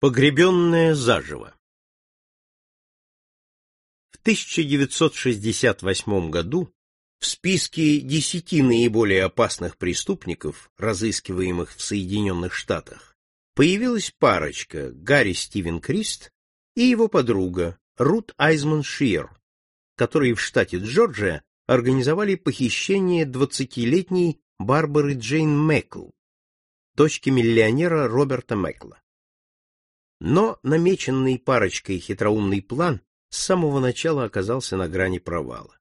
Погребенная заживо В 1968 году в списке десяти наиболее опасных преступников, разыскиваемых в Соединенных Штатах, появилась парочка Гарри Стивен Крист и его подруга Рут Айзман Шир, которые в штате Джорджия организовали похищение двадцатилетней Барбары Джейн Мэкл, дочки миллионера Роберта Мэкла. Но намеченный парочкой хитроумный план с самого начала оказался на грани провала.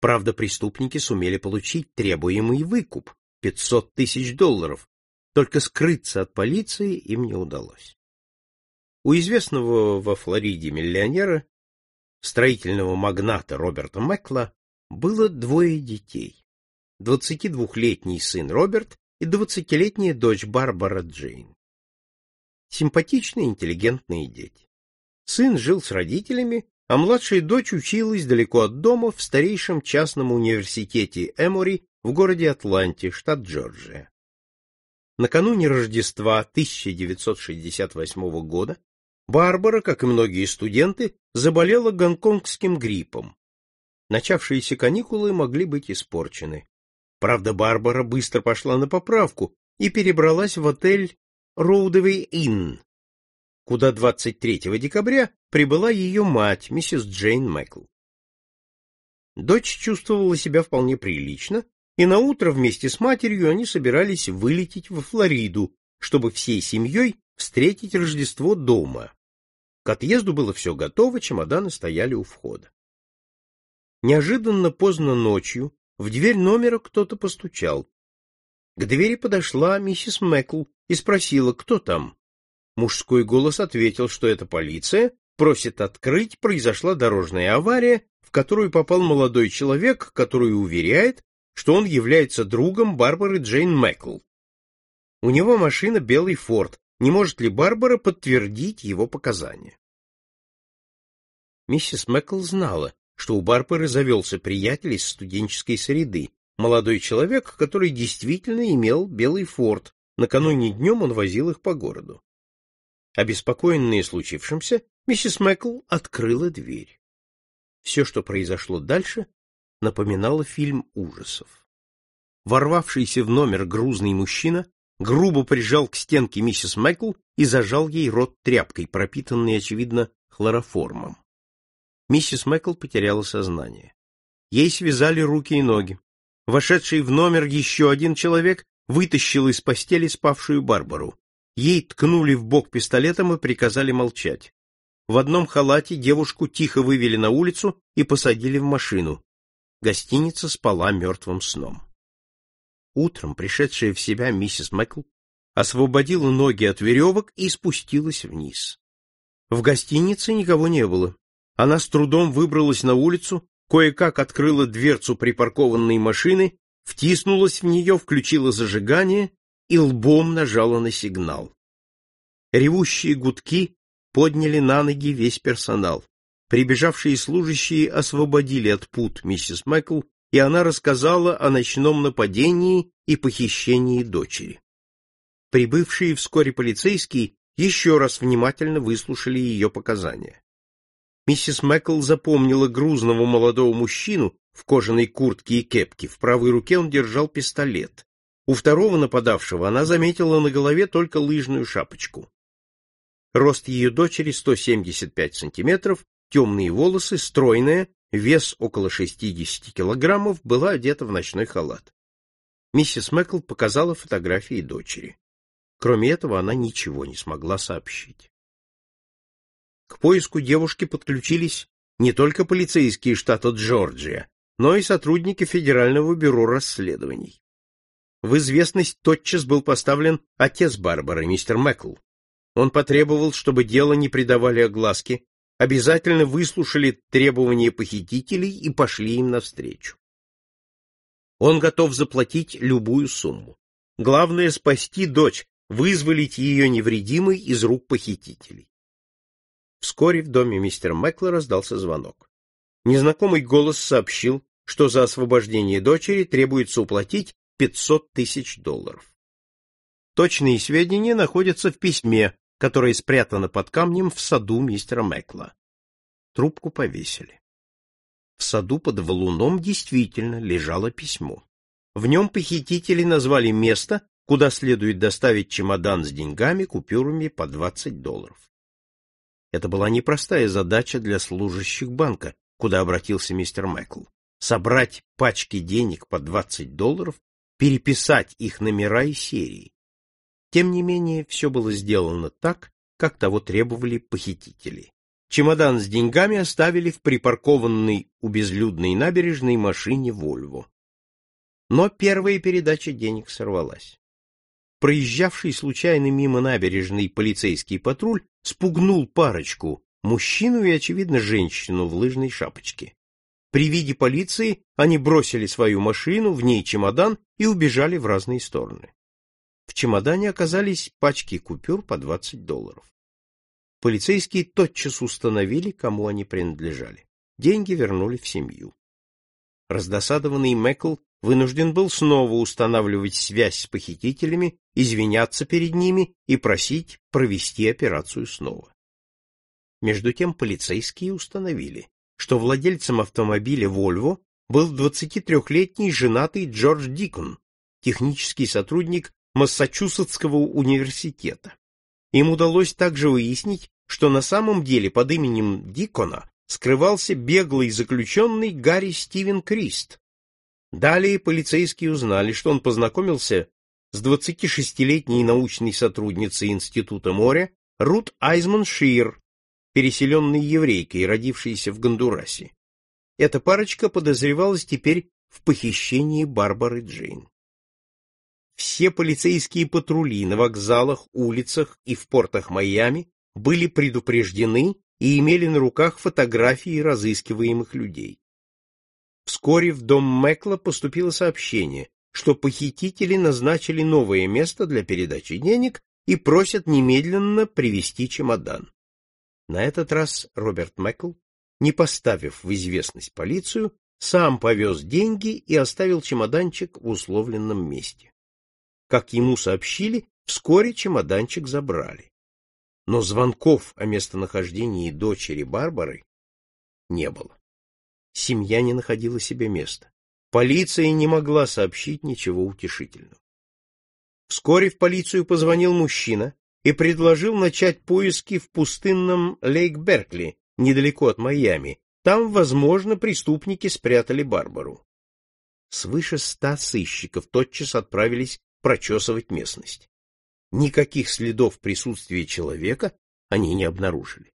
Правда, преступники сумели получить требуемый выкуп — 500 тысяч долларов, только скрыться от полиции им не удалось. У известного во Флориде миллионера, строительного магната Роберта Мэкла, было двое детей. 22-летний сын Роберт и 20-летняя дочь Барбара Джейн симпатичные, интеллигентные дети. Сын жил с родителями, а младшая дочь училась далеко от дома в старейшем частном университете Эмори в городе Атланте, штат Джорджия. Накануне Рождества 1968 года Барбара, как и многие студенты, заболела гонконгским гриппом. Начавшиеся каникулы могли быть испорчены. Правда, Барбара быстро пошла на поправку и перебралась в отель Роудовый Инн, куда 23 декабря прибыла ее мать, миссис Джейн Майкл. Дочь чувствовала себя вполне прилично, и на утро вместе с матерью они собирались вылететь во Флориду, чтобы всей семьей встретить Рождество дома. К отъезду было все готово, чемоданы стояли у входа. Неожиданно поздно ночью в дверь номера кто-то постучал. К двери подошла миссис Мэкл и спросила, кто там. Мужской голос ответил, что это полиция, просит открыть, произошла дорожная авария, в которую попал молодой человек, который уверяет, что он является другом Барбары Джейн Мэкл. У него машина белый Форд. Не может ли Барбара подтвердить его показания? Миссис Мэкл знала, что у Барбары завелся приятель из студенческой среды, молодой человек, который действительно имел белый Форд, Накануне днем он возил их по городу. Обеспокоенная случившимся, миссис Мэкл открыла дверь. Все, что произошло дальше, напоминало фильм ужасов. Ворвавшийся в номер грузный мужчина грубо прижал к стенке миссис Мэкл и зажал ей рот тряпкой, пропитанной, очевидно, хлороформом. Миссис Мэкл потеряла сознание. Ей связали руки и ноги. Вошедший в номер еще один человек вытащил из постели спавшую Барбару. Ей ткнули в бок пистолетом и приказали молчать. В одном халате девушку тихо вывели на улицу и посадили в машину. Гостиница спала мертвым сном. Утром пришедшая в себя миссис Мэкл освободила ноги от веревок и спустилась вниз. В гостинице никого не было. Она с трудом выбралась на улицу, кое-как открыла дверцу припаркованной машины втиснулась в нее, включила зажигание и лбом нажала на сигнал. Ревущие гудки подняли на ноги весь персонал. Прибежавшие служащие освободили от пут миссис Майкл, и она рассказала о ночном нападении и похищении дочери. Прибывшие вскоре полицейские еще раз внимательно выслушали ее показания. Миссис Мэкл запомнила грузного молодого мужчину, в кожаной куртке и кепке, в правой руке он держал пистолет. У второго нападавшего она заметила на голове только лыжную шапочку. Рост ее дочери 175 сантиметров, темные волосы, стройная, вес около 60 килограммов, была одета в ночной халат. Миссис Мэкл показала фотографии дочери. Кроме этого, она ничего не смогла сообщить. К поиску девушки подключились не только полицейские штата Джорджия, но и сотрудники Федерального бюро расследований. В известность тотчас был поставлен отец Барбары, мистер Мэкл. Он потребовал, чтобы дело не придавали огласке, обязательно выслушали требования похитителей и пошли им навстречу. Он готов заплатить любую сумму. Главное — спасти дочь, вызволить ее невредимой из рук похитителей. Вскоре в доме мистера Мэкла раздался звонок. Незнакомый голос сообщил, что за освобождение дочери требуется уплатить 500 тысяч долларов. Точные сведения находятся в письме, которая спрятана под камнем в саду мистера Мэкла. Трубку повесили. В саду под валуном действительно лежало письмо. В нем похитители назвали место, куда следует доставить чемодан с деньгами, купюрами по 20 долларов. Это была непростая задача для служащих банка, куда обратился мистер Мэкл. Собрать пачки денег по 20 долларов, переписать их номера и серии. Тем не менее, все было сделано так, как того требовали похитители. Чемодан с деньгами оставили в припаркованной у безлюдной набережной машине «Вольво». Но первая передача денег сорвалась. Проезжавший случайно мимо набережной полицейский патруль спугнул парочку, мужчину и, очевидно, женщину в лыжной шапочке. При виде полиции они бросили свою машину, в ней чемодан и убежали в разные стороны. В чемодане оказались пачки купюр по 20 долларов. Полицейские тотчас установили, кому они принадлежали. Деньги вернули в семью. Раздосадованный Мэкл вынужден был снова устанавливать связь с похитителями, извиняться перед ними и просить провести операцию снова. Между тем полицейские установили, что владельцем автомобиля Volvo был 23-летний женатый Джордж Дикон, технический сотрудник Массачусетского университета. Им удалось также выяснить, что на самом деле под именем Дикона скрывался беглый заключенный Гарри Стивен Крист. Далее полицейские узнали, что он познакомился с 26-летней научной сотрудницей Института моря Рут Айзман Шир, переселенной еврейкой, родившейся в Гондурасе. Эта парочка подозревалась теперь в похищении Барбары Джейн. Все полицейские патрули на вокзалах, улицах и в портах Майами были предупреждены и имели на руках фотографии разыскиваемых людей. Вскоре в дом Мэкла поступило сообщение, что похитители назначили новое место для передачи денег и просят немедленно привезти чемодан. На этот раз Роберт Мэкл, не поставив в известность полицию, сам повез деньги и оставил чемоданчик в условленном месте. Как ему сообщили, вскоре чемоданчик забрали. Но звонков о местонахождении дочери Барбары не было. Семья не находила себе места. Полиция не могла сообщить ничего утешительного. Вскоре в полицию позвонил мужчина и предложил начать поиски в пустынном Лейк-Беркли, недалеко от Майами. Там, возможно, преступники спрятали Барбару. Свыше ста сыщиков тотчас отправились прочесывать местность. Никаких следов присутствия человека они не обнаружили.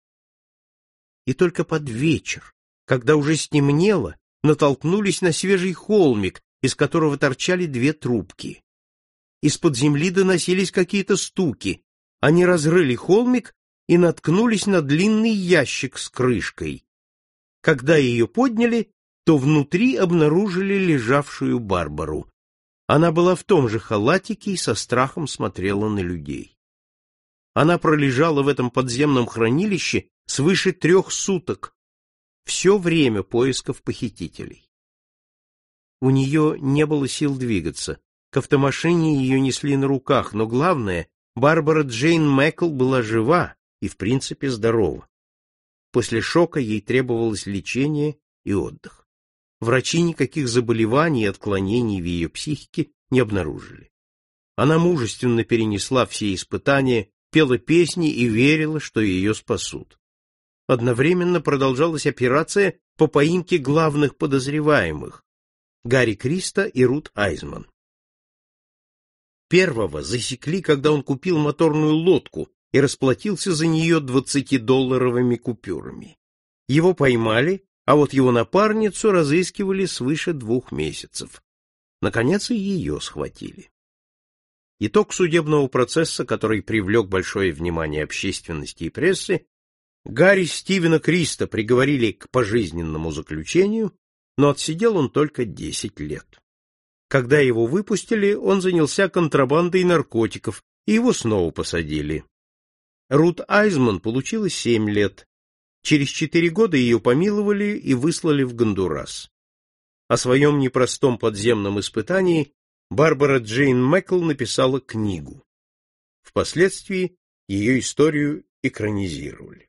И только под вечер, когда уже стемнело, натолкнулись на свежий холмик, из которого торчали две трубки. Из-под земли доносились какие-то стуки. Они разрыли холмик и наткнулись на длинный ящик с крышкой. Когда ее подняли, то внутри обнаружили лежавшую Барбару. Она была в том же халатике и со страхом смотрела на людей. Она пролежала в этом подземном хранилище свыше трех суток, все время поисков похитителей. У нее не было сил двигаться, к автомашине ее несли на руках, но главное, Барбара Джейн Мэкл была жива и, в принципе, здорова. После шока ей требовалось лечение и отдых. Врачи никаких заболеваний и отклонений в ее психике не обнаружили. Она мужественно перенесла все испытания, пела песни и верила, что ее спасут. Одновременно продолжалась операция по поимке главных подозреваемых Гарри Криста и Рут Айзман. Первого засекли, когда он купил моторную лодку и расплатился за нее двадцатидолларовыми купюрами. Его поймали а вот его напарницу разыскивали свыше двух месяцев. Наконец и ее схватили. Итог судебного процесса, который привлек большое внимание общественности и прессы, Гарри Стивена Криста приговорили к пожизненному заключению, но отсидел он только 10 лет. Когда его выпустили, он занялся контрабандой наркотиков, и его снова посадили. Рут Айзман получила 7 лет, Через четыре года ее помиловали и выслали в Гондурас. О своем непростом подземном испытании Барбара Джейн Мэкл написала книгу. Впоследствии Ее историю экранизировали.